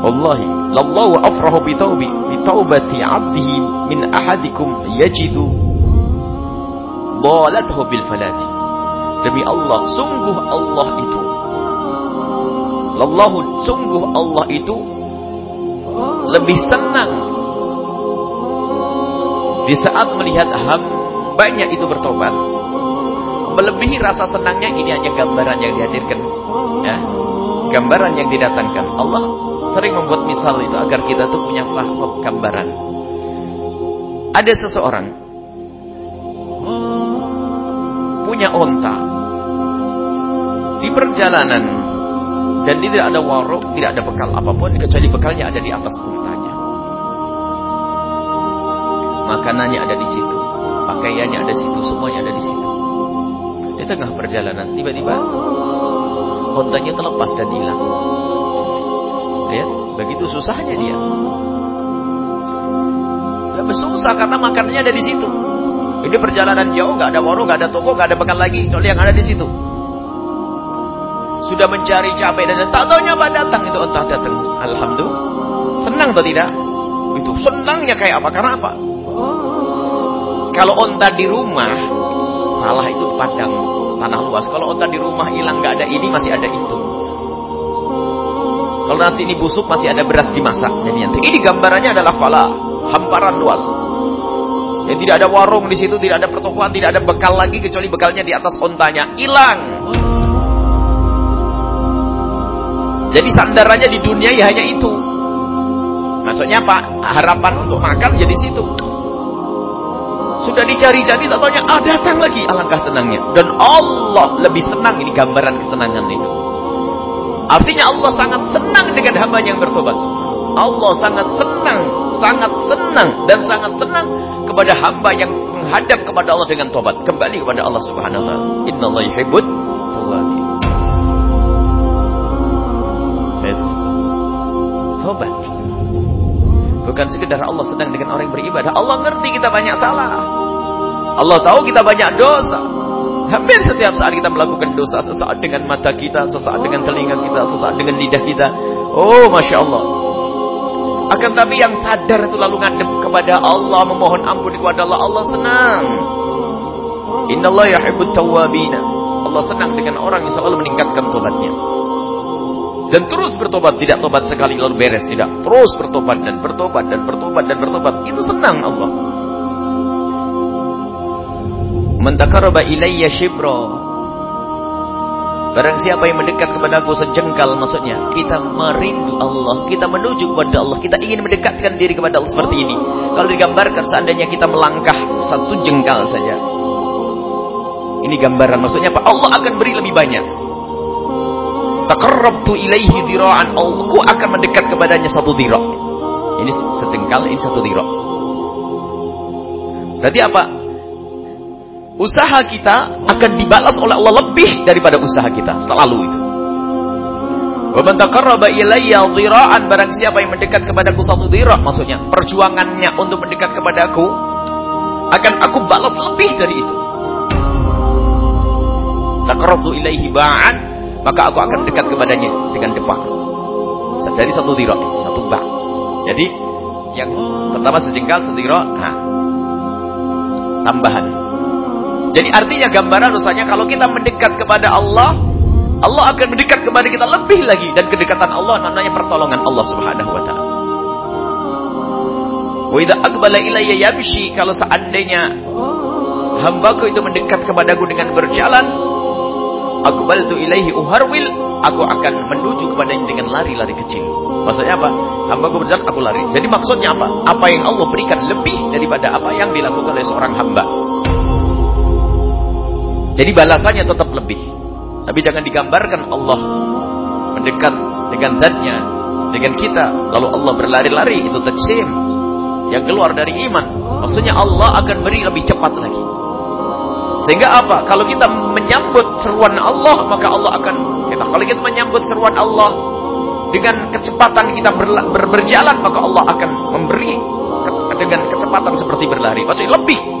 Wallahi, lallahu afrahu bitaubi bitaubati 'abdihi min ahadikum yajidu dhalathu bil falati. Demi Allah, sungguh Allah itu. Lallahu sungguh Allah itu lebih senang di saat melihat hambanya itu bertobat. Melebihi rasa senangnya ini hanya gambaran yang dihadirkan ya. Gambaran yang didatangkan. Allah sering membuat misal itu agar kita tuh punya faham gambaran ada seseorang punya onta di perjalanan dan tidak ada warung, tidak ada bekal apa pun kecuali bekalnya ada di atas untanya. Makanannya ada di situ, pakaiannya ada di situ, semuanya ada di situ. Di tengah perjalanan tiba-tiba ontanya terlepas dan hilang. Ya, begitu susahnya dia. Ya susah karena makanannya ada di situ. Ini perjalanan jauh, nggak ada warung, nggak ada toko, nggak ada bekal lagi, kecuali yang ada di situ. Sudah mencari capek dan tak tahunya apa datang itu entah datang. Alhamdulillah. Senang atau tidak? Itu senangnya kayak apa? Karena apa? Kalau onta di rumah, malah itu padang tanah luas. Kalau onta di rumah hilang nggak ada ini masih ada itu. Kalau nanti ini busuk masih ada beras dimasak. Jadi nanti ini gambarannya adalah pala hamparan luas. Yang tidak ada warung di situ, tidak ada pertokoan, tidak ada bekal lagi kecuali bekalnya di atas ontanya. Hilang. Jadi sandarannya di dunia ya hanya itu. Maksudnya apa? Harapan untuk makan jadi situ. Sudah dicari-cari, tak tahunya ah datang lagi. Alangkah senangnya. Dan Allah lebih senang ini gambaran kesenangan itu. Artinya Allah sangat senang dengan hamba yang bertobat. Allah sangat senang, sangat senang dan sangat senang kepada hamba yang menghadap kepada Allah dengan tobat, kembali kepada Allah Subhanahu wa taala. Tawwabin. tobat. Bukan sekedar Allah sedang dengan orang yang beribadah. Allah ngerti kita banyak salah. Allah tahu kita banyak dosa. Hampir setiap saat kita melakukan dosa. Sesaat dengan mata kita, sesaat dengan telinga kita, sesaat dengan lidah kita. Oh, Masya Allah. Akan tapi yang sadar itu lalu ngadep kepada Allah, memohon ampun kepada Allah. Allah senang. Inna Allah yahibbut tawwabina. Allah senang dengan orang yang selalu meningkatkan tobatnya dan terus bertobat tidak tobat sekali lalu beres tidak terus bertobat dan bertobat dan bertobat dan bertobat itu senang Allah mentakaraba ilayya shibra. Barang siapa yang mendekat kepada aku sejengkal maksudnya kita merindu Allah kita menuju kepada Allah kita ingin mendekatkan diri kepada Allah seperti ini. Kalau digambarkan seandainya kita melangkah satu jengkal saja. Ini gambaran maksudnya apa? Allah akan beri lebih banyak. Taqarrabtu ilaihi dira'an aku akan mendekat kepadanya satu dira' ini sejengkal ini satu dira' berarti apa usaha kita akan dibalas oleh Allah lebih daripada usaha kita selalu itu wa man taqarraba barang siapa yang mendekat kepadaku satu dira' maksudnya perjuangannya untuk mendekat kepadaku akan aku balas lebih dari itu taqarrabtu ilaihi ba'an maka aku akan dekat kepadanya dengan depan. Dari satu dirok, satu bak. Jadi yang pertama sejengkal satu dirok, nah tambahan. Jadi artinya gambaran usahanya kalau kita mendekat kepada Allah, Allah akan mendekat kepada kita lebih lagi dan kedekatan Allah namanya pertolongan Allah Subhanahu wa taala. Wa idza aqbala ilayya yamshi kalau seandainya hambaku itu mendekat kepadaku dengan berjalan, Aqbaltu ilaihi uharwil, aku akan menuju kepadanya dengan lari-lari kecil. Maksudnya apa? Hamba ku berjalan, aku lari. Jadi maksudnya apa? Apa yang Allah berikan lebih daripada apa yang dilakukan oleh seorang hamba. Jadi balasannya tetap lebih. Tapi jangan digambarkan Allah mendekat dengan zatnya, dengan kita. Lalu Allah berlari-lari, itu tajsim. Yang keluar dari iman. Maksudnya Allah akan beri lebih cepat lagi. Sehingga apa? Kalau kita menyambut seruan Allah, maka Allah akan kita. Kalau kita menyambut seruan Allah dengan kecepatan kita ber, ber, berjalan, maka Allah akan memberi dengan kecepatan seperti berlari. Maksudnya lebih